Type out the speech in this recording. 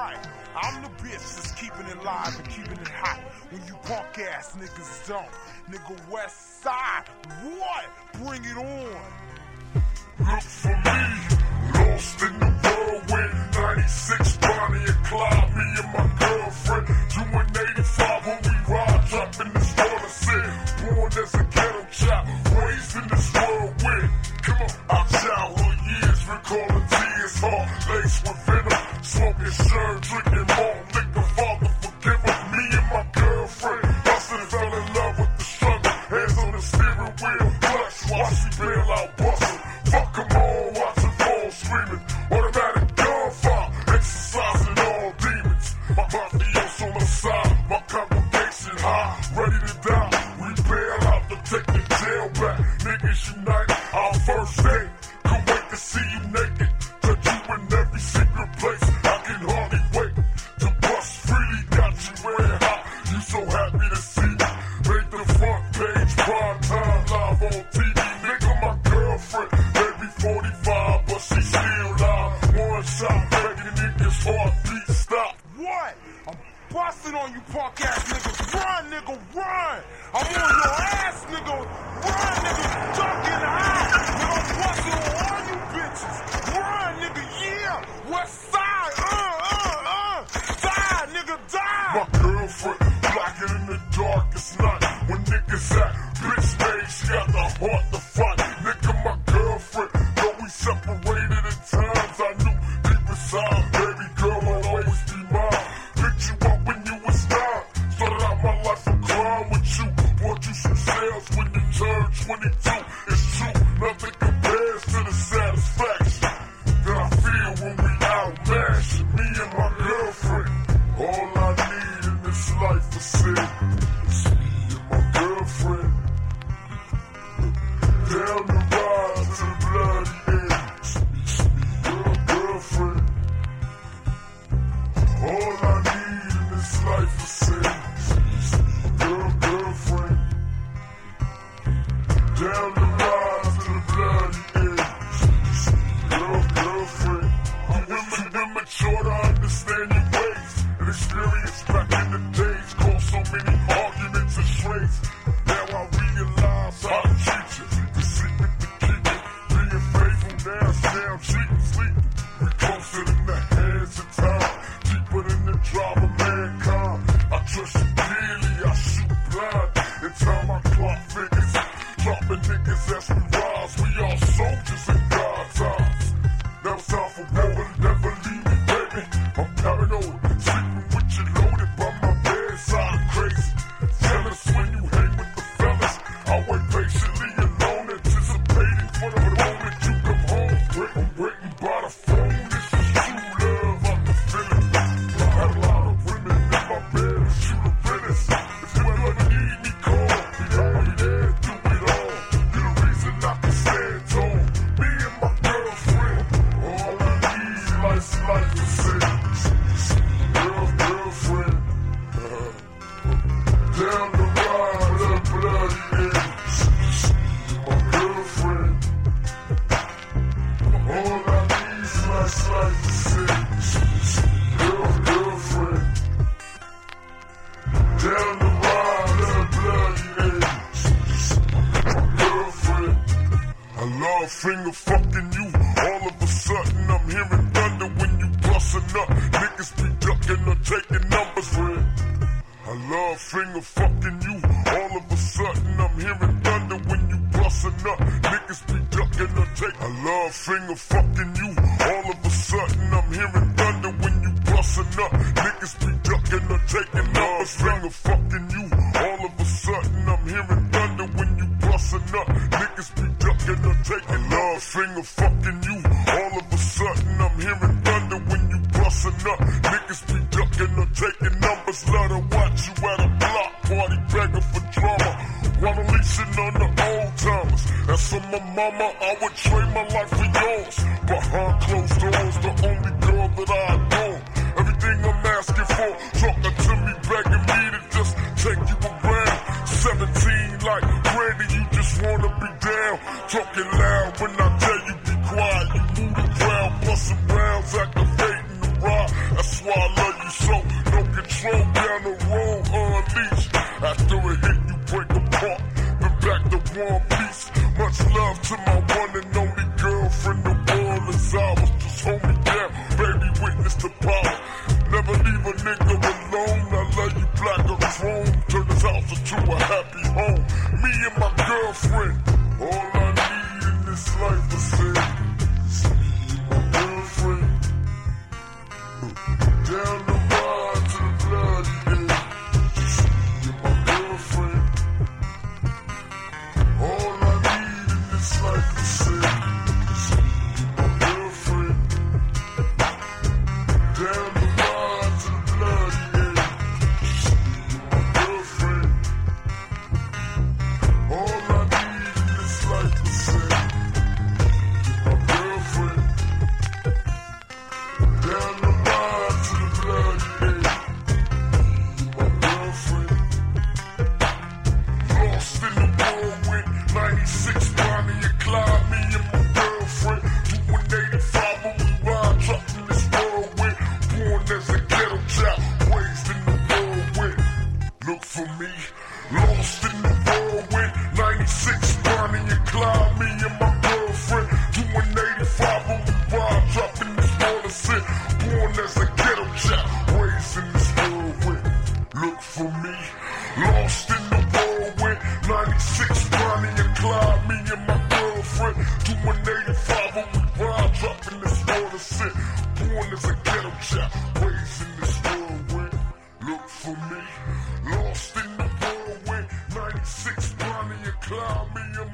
right. I'm the bitch that's keeping it live and keeping it hot. When you punk ass niggas don't. Nigga West Side, what? Bring it on. Look for me, lost in the whirlwind. 96 Bonnie and Clyde, me and my girlfriend. Doing 85 when we ride, dropping this water sin. Born as a ghetto child, raised in this whirlwind. Come on, our childhood years, recalling tears, heart laced with Smoking sherm, drinking more liquor, father forgive us. Me and my girlfriend, bustin' fell in love with the struggle. Hands on the steering wheel, busting on you punk ass niggas. Run, nigga, run. I'm on your ass, nigga. Run, nigga. Ducking high. Down the ride to the bloody fucking you. All of a sudden I'm hearing thunder when you bustin' up. Niggas be ducking or taking numbers, friend. I love finger fucking you. All of a sudden I'm hearing thunder when you bustin' up. Niggas be ducking or taking. I love finger fucking you. All of a sudden I'm hearing thunder when you bustin' up. Niggas be ducking or taking numbers. Finger fucking you. All of a sudden I'm hearing thunder when you bustin' up. Niggas be ducking or taking. Love finger fucking you. All of a sudden I'm hearing thunder when you bustin' up. Niggas be ducking or taking numbers. Let her watch you at a block party begging for drama. While unleashing on the old timers. As for my mama, I would trade my life for yours. Behind closed doors, the only girl that I adore. Everything I'm asking for, talking to me, begging me to just No down the road, unleashed. After a hit, you break apart. Been back to one piece. Much love to my 96 Bonnie and Clyde, me and my girlfriend. Doing 85 when we ride, dropping this whirlwind. Born as a ghetto child, raised in the whirlwind. Look for me, lost in the whirlwind, 96 Bonnie and Clyde, me and my girlfriend. Doing 85 when we ride, dropping this shit. Born as a ghetto child, raised in this whirlwind. Look for me, lost in the whirlwind. 96 girlfriend. Doing 85 when we ride, dropping this water shit. Born as a ghetto child, raised in this whirlwind. Look for me, lost in the whirlwind. 96 Bonnie and Clyde, me and